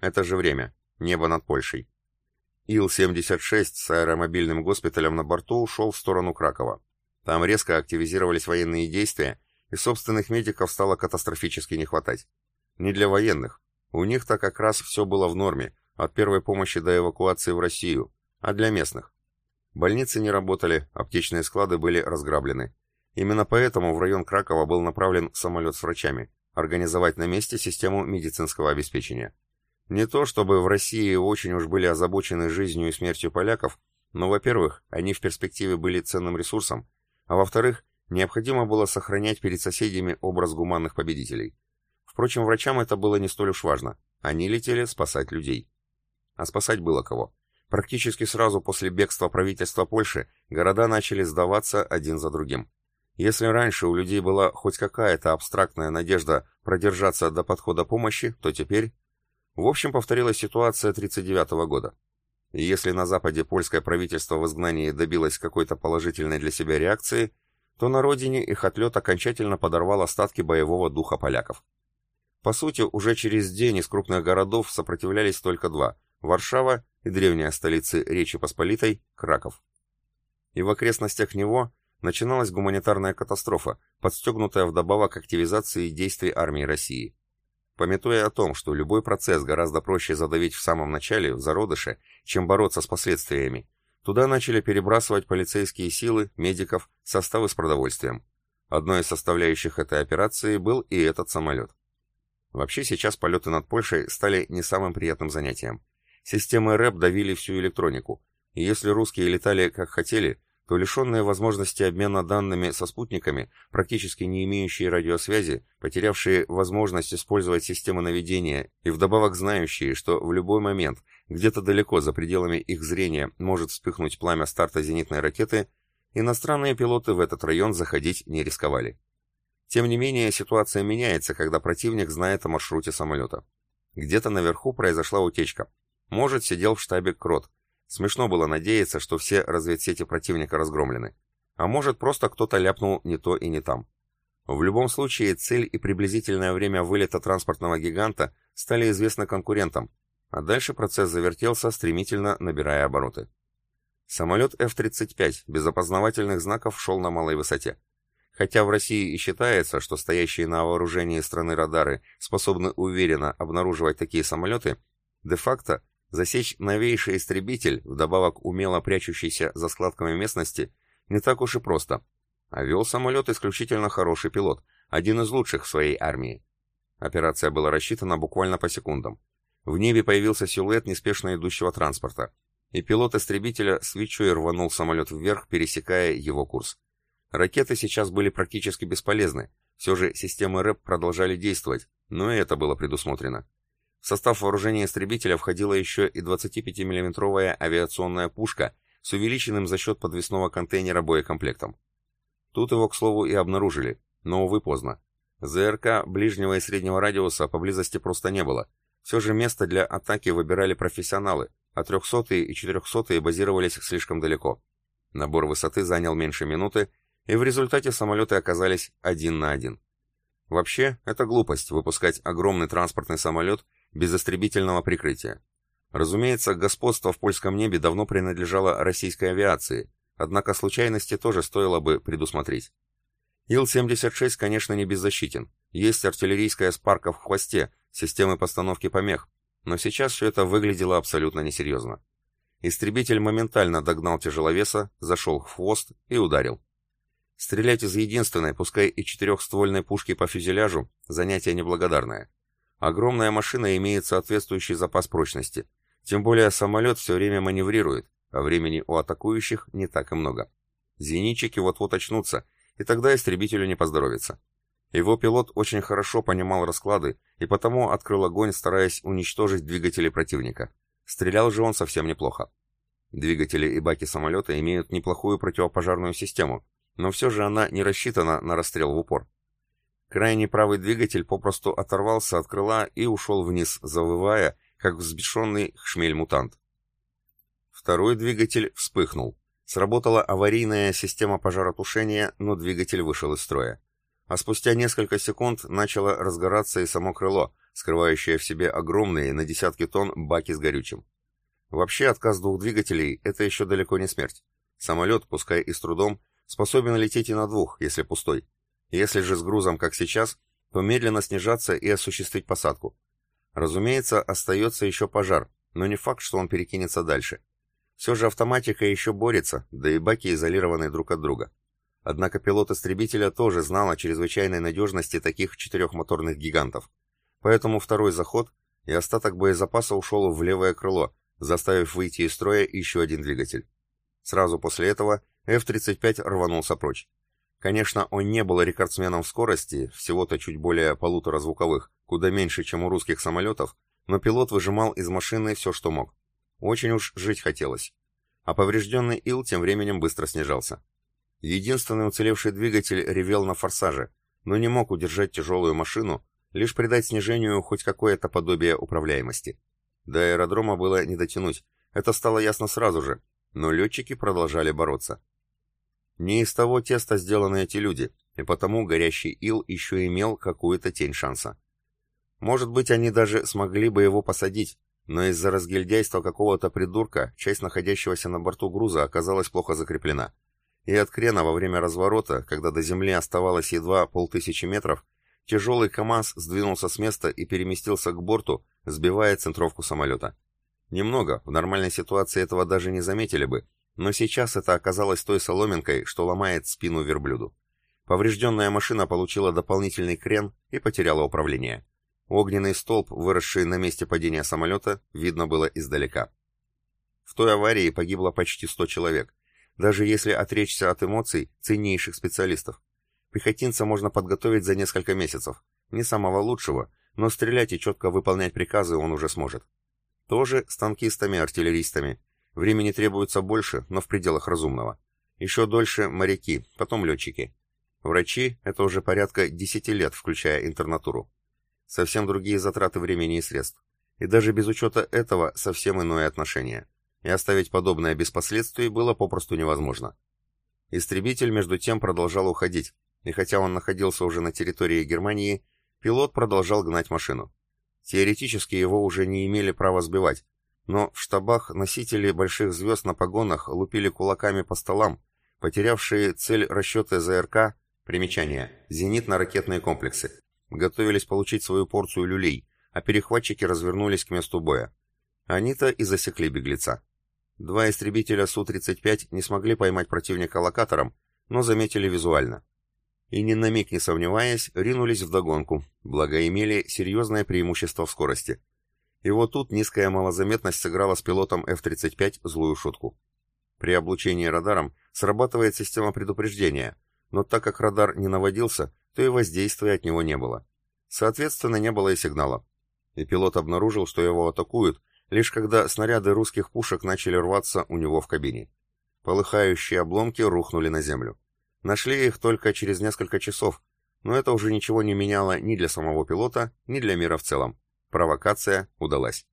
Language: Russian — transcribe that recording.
Это же время. Небо над Польшей. Ил-76 с аэромобильным госпиталем на борту ушел в сторону Кракова. Там резко активизировались военные действия, и собственных медиков стало катастрофически не хватать. Не для военных. У них-то как раз все было в норме, от первой помощи до эвакуации в Россию, а для местных. Больницы не работали, аптечные склады были разграблены. Именно поэтому в район Кракова был направлен самолет с врачами, организовать на месте систему медицинского обеспечения. Не то, чтобы в России очень уж были озабочены жизнью и смертью поляков, но, во-первых, они в перспективе были ценным ресурсом, а во-вторых, необходимо было сохранять перед соседями образ гуманных победителей. Впрочем, врачам это было не столь уж важно. Они летели спасать людей. А спасать было кого. Практически сразу после бегства правительства Польши города начали сдаваться один за другим. Если раньше у людей была хоть какая-то абстрактная надежда продержаться до подхода помощи, то теперь... В общем, повторилась ситуация 1939 года. Если на Западе польское правительство в изгнании добилось какой-то положительной для себя реакции, то на родине их отлет окончательно подорвал остатки боевого духа поляков. По сути, уже через день из крупных городов сопротивлялись только два – Варшава и древняя столица Речи Посполитой – Краков. И в окрестностях него начиналась гуманитарная катастрофа, подстегнутая вдобавок активизации действий армии России. Пометуя о том, что любой процесс гораздо проще задавить в самом начале, в зародыше, чем бороться с последствиями, туда начали перебрасывать полицейские силы, медиков, составы с продовольствием. Одной из составляющих этой операции был и этот самолет. Вообще сейчас полеты над Польшей стали не самым приятным занятием. Системы РЭП давили всю электронику, и если русские летали как хотели, то лишенные возможности обмена данными со спутниками, практически не имеющие радиосвязи, потерявшие возможность использовать системы наведения и вдобавок знающие, что в любой момент где-то далеко за пределами их зрения может вспыхнуть пламя старта зенитной ракеты, иностранные пилоты в этот район заходить не рисковали. Тем не менее, ситуация меняется, когда противник знает о маршруте самолета. Где-то наверху произошла утечка. Может, сидел в штабе Крот. Смешно было надеяться, что все разведсети противника разгромлены. А может, просто кто-то ляпнул не то и не там. В любом случае, цель и приблизительное время вылета транспортного гиганта стали известны конкурентам, а дальше процесс завертелся, стремительно набирая обороты. Самолет F-35 без опознавательных знаков шел на малой высоте. Хотя в России и считается, что стоящие на вооружении страны радары способны уверенно обнаруживать такие самолеты, де-факто засечь новейший истребитель, вдобавок умело прячущийся за складками местности, не так уж и просто. А вел самолет исключительно хороший пилот, один из лучших в своей армии. Операция была рассчитана буквально по секундам. В небе появился силуэт неспешно идущего транспорта, и пилот истребителя свечой рванул самолет вверх, пересекая его курс. Ракеты сейчас были практически бесполезны, все же системы РЭП продолжали действовать, но и это было предусмотрено. В состав вооружения истребителя входила еще и 25 миллиметровая авиационная пушка с увеличенным за счет подвесного контейнера боекомплектом. Тут его, к слову, и обнаружили, но, увы, поздно. ЗРК ближнего и среднего радиуса поблизости просто не было. Все же место для атаки выбирали профессионалы, а 300 и 400 базировались слишком далеко. Набор высоты занял меньше минуты, и в результате самолеты оказались один на один. Вообще, это глупость выпускать огромный транспортный самолет без истребительного прикрытия. Разумеется, господство в польском небе давно принадлежало российской авиации, однако случайности тоже стоило бы предусмотреть. Ил-76, конечно, не беззащитен. Есть артиллерийская спарка в хвосте, системы постановки помех, но сейчас все это выглядело абсолютно несерьезно. Истребитель моментально догнал тяжеловеса, зашел в хвост и ударил. Стрелять из единственной, пускай и четырехствольной пушки по фюзеляжу – занятие неблагодарное. Огромная машина имеет соответствующий запас прочности. Тем более самолет все время маневрирует, а времени у атакующих не так и много. Зенитчики вот-вот очнутся, и тогда истребителю не поздоровится. Его пилот очень хорошо понимал расклады и потому открыл огонь, стараясь уничтожить двигатели противника. Стрелял же он совсем неплохо. Двигатели и баки самолета имеют неплохую противопожарную систему, но все же она не рассчитана на расстрел в упор. Крайний правый двигатель попросту оторвался от крыла и ушел вниз, завывая, как взбешенный хшмель-мутант. Второй двигатель вспыхнул. Сработала аварийная система пожаротушения, но двигатель вышел из строя. А спустя несколько секунд начало разгораться и само крыло, скрывающая в себе огромные на десятки тонн баки с горючим. Вообще отказ двух двигателей – это еще далеко не смерть. Самолет, пускай и с трудом, способен лететь и на двух, если пустой. Если же с грузом, как сейчас, то медленно снижаться и осуществить посадку. Разумеется, остается еще пожар, но не факт, что он перекинется дальше. Все же автоматика еще борется, да и баки изолированы друг от друга. Однако пилот истребителя тоже знал о чрезвычайной надежности таких четырехмоторных гигантов. Поэтому второй заход и остаток боезапаса ушел в левое крыло, заставив выйти из строя еще один двигатель. Сразу после этого F-35 рванулся прочь. Конечно, он не был рекордсменом в скорости, всего-то чуть более полутора звуковых, куда меньше, чем у русских самолетов, но пилот выжимал из машины все, что мог. Очень уж жить хотелось. А поврежденный Ил тем временем быстро снижался. Единственный уцелевший двигатель ревел на форсаже, но не мог удержать тяжелую машину, лишь придать снижению хоть какое-то подобие управляемости. До аэродрома было не дотянуть, это стало ясно сразу же, но летчики продолжали бороться. Не из того теста сделаны эти люди, и потому горящий ил еще имел какую-то тень шанса. Может быть, они даже смогли бы его посадить, но из-за разгильдяйства какого-то придурка часть находящегося на борту груза оказалась плохо закреплена. И от крена во время разворота, когда до земли оставалось едва полтысячи метров, тяжелый КАМАЗ сдвинулся с места и переместился к борту, сбивая центровку самолета. Немного, в нормальной ситуации этого даже не заметили бы, но сейчас это оказалось той соломинкой, что ломает спину верблюду. Поврежденная машина получила дополнительный крен и потеряла управление. Огненный столб, выросший на месте падения самолета, видно было издалека. В той аварии погибло почти 100 человек, даже если отречься от эмоций ценнейших специалистов. Пехотинца можно подготовить за несколько месяцев. Не самого лучшего, но стрелять и четко выполнять приказы он уже сможет. Тоже с танкистами-артиллеристами. Времени требуется больше, но в пределах разумного. Еще дольше моряки, потом летчики. Врачи — это уже порядка 10 лет, включая интернатуру. Совсем другие затраты времени и средств. И даже без учета этого совсем иное отношение. И оставить подобное без последствий было попросту невозможно. Истребитель между тем продолжал уходить, и хотя он находился уже на территории Германии, пилот продолжал гнать машину. Теоретически его уже не имели права сбивать, но в штабах носители больших звезд на погонах лупили кулаками по столам, потерявшие цель расчеты ЗРК, примечание, зенитно-ракетные комплексы, готовились получить свою порцию люлей, а перехватчики развернулись к месту боя. Они-то и засекли беглеца. Два истребителя Су-35 не смогли поймать противника локатором, но заметили визуально и ни на миг не сомневаясь, ринулись в догонку, благо имели серьезное преимущество в скорости. И вот тут низкая малозаметность сыграла с пилотом F-35 злую шутку. При облучении радаром срабатывает система предупреждения, но так как радар не наводился, то и воздействия от него не было. Соответственно, не было и сигнала. И пилот обнаружил, что его атакуют, лишь когда снаряды русских пушек начали рваться у него в кабине. Полыхающие обломки рухнули на землю. Нашли их только через несколько часов, но это уже ничего не меняло ни для самого пилота, ни для мира в целом. Провокация удалась.